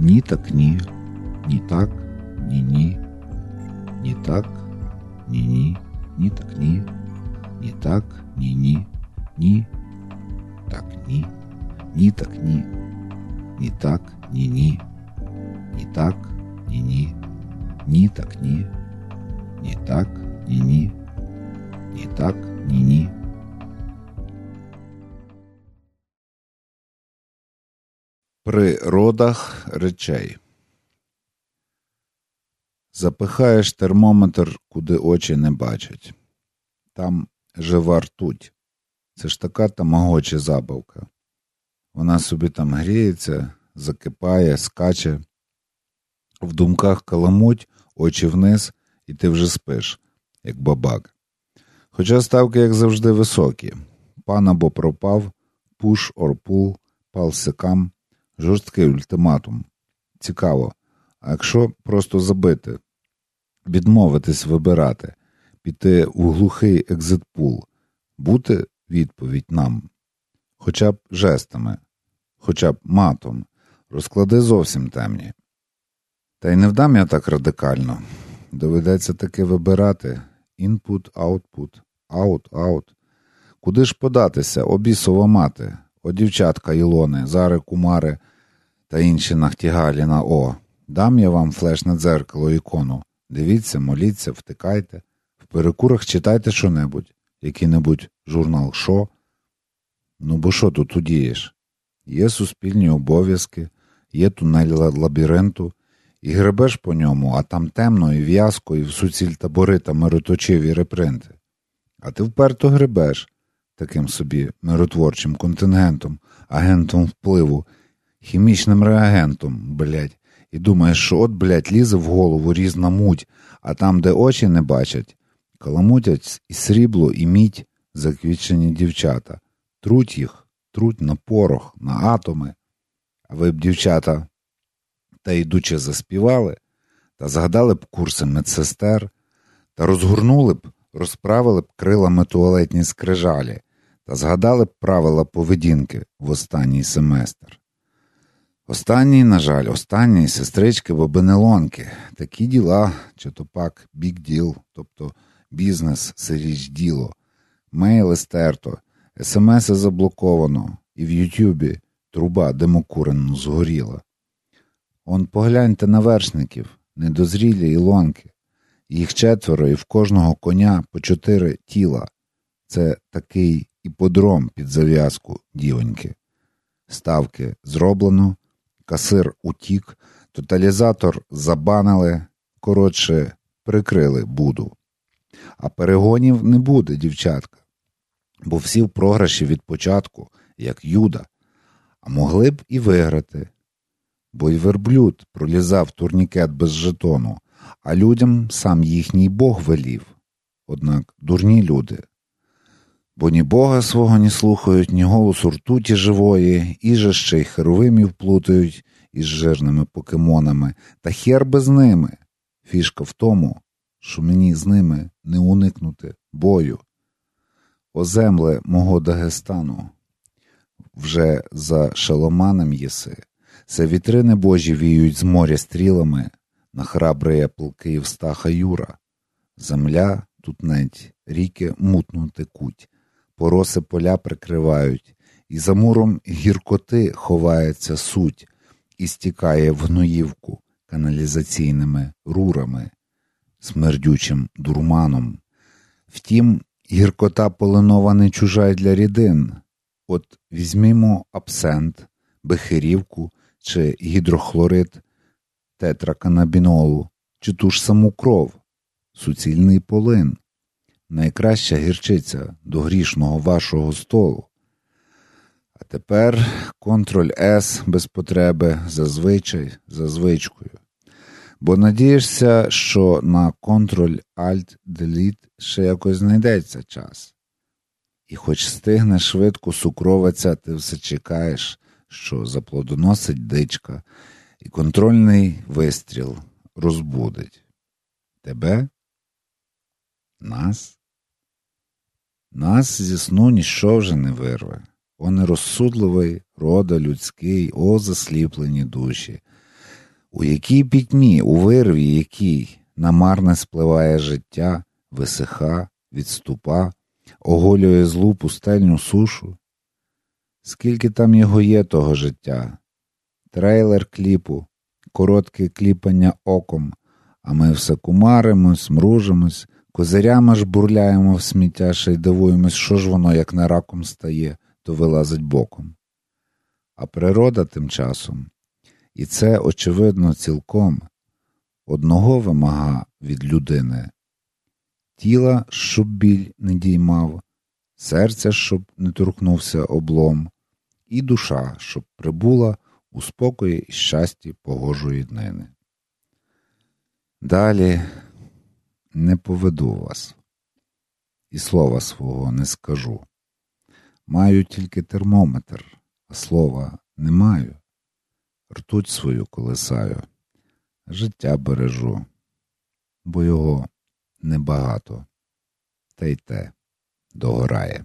ні так ні, ні так, ні ні, ні так, ні ні, ні так ні, ні так, ні ні, ні, так ні, ні так ні, ні так, ні ні, ні так, ні ні, ні так ні, ні так, ні ні, ні так, ні ні. При родах речей. Запихаєш термометр, куди очі не бачать. Там жива ртуть. Це ж така тамагоча забавка. Вона собі там гріється, закипає, скаче. В думках каламуть, очі вниз, і ти вже спиш, як бабак. Хоча ставки, як завжди, високі. Пан або пропав, пуш орпул, палсикам, жорсткий ультиматум. Цікаво. А якщо просто забити, відмовитись вибирати, піти у глухий екзитпул, бути відповідь нам, хоча б жестами, хоча б матом, розклади зовсім темні. Та й не вдам я так радикально. Доведеться таки вибирати інпут, аутпут, аут-аут. Куди ж податися, обісова мати, о дівчатка Ілони, зари кумари та інші нахтігалі на О. Дам я вам флешне дзеркало ікону. Дивіться, моліться, втикайте, в перекурах читайте що-небудь, який-небудь журнал шо. Ну, бо що тут удієш? Є суспільні обов'язки, є тунель лабіринту, і гребеш по ньому, а там темно, і в'язко, і в суціль табори та мироточиві репринти. А ти вперто гребеш таким собі миротворчим контингентом, агентом впливу, хімічним реагентом, блядь, і думаєш, що от, блядь, лізе в голову різна муть, а там, де очі не бачать, каламутять і срібло, і мідь заквічені дівчата, труть їх, труть на порох, на атоми. А ви б, дівчата, та йдучи заспівали, та згадали б курси медсестер, та розгорнули б, розправили б крилами туалетні скрижалі, та згадали б правила поведінки в останній семестр. Останній, на жаль, останній сестрички бобинелонки, такі діла, чи то пак бік діл, тобто бізнес, сиріч діло, мейли стерто, смс заблоковано, і в Ютюбі труба демокуренно згоріла. Он погляньте на вершників, недозрілі ілонки, їх четверо і в кожного коня по чотири тіла. Це такий іподром під зав'язку, дівоньки. Ставки зроблено, касир утік, тоталізатор забанили, коротше, прикрили буду. А перегонів не буде, дівчатка, бо всі в програші від початку, як юда, а могли б і виграти бо й верблюд пролізав турнікет без жетону, а людям сам їхній Бог велів. Однак дурні люди. Бо ні Бога свого не слухають, ні голосу ртуті живої, і же ще й херовимів плутають із жирними покемонами, та хер би з ними. Фішка в тому, що мені з ними не уникнути бою. О земле мого Дагестану, вже за шаломаном єси, це вітрини божі віють з моря стрілами, на храбрия полки встаха Юра. Земля тут неть, ріки мутно текуть, пороси поля прикривають, і за муром гіркоти ховається суть і стікає в гноївку каналізаційними рурами, смердючим дурманом. Втім, гіркота полинова не чужа для рідин. От візьмімо абсент, бехирівку чи гідрохлорид тетраканабінолу, чи ту ж саму кров, суцільний полин, найкраща гірчиця до грішного вашого столу. А тепер контроль С без потреби зазвичай за звичкою. Бо надієшся, що на контроль Alt Delete ще якось знайдеться час. І хоч стигне швидко сукровиця, ти все чекаєш, що заплодоносить дичка, і контрольний вистріл розбудить тебе, нас. Нас зі сну ніщо вже не вирве. О нерозсудливий, рода людський, о засліплені душі. У якій пітьмі, у вирві, якій намарне спливає життя, висиха, відступа, оголює злу пустельну сушу? Скільки там його є, того життя? Трейлер кліпу, коротке кліпання оком, а ми все кумаримось, мружимось, козирями ж бурляємо в сміття ще й дивуємось, що ж воно, як на раком стає, то вилазить боком. А природа тим часом, і це, очевидно, цілком одного вимага від людини тіла, щоб біль не діймав, серця, щоб не торкнувся облом, і душа, щоб прибула у спокої і щасті погожої днини. Далі не поведу вас, і слова свого не скажу. Маю тільки термометр, а слова не маю. Ртуть свою колесаю, життя бережу, бо його небагато, та й те догорає.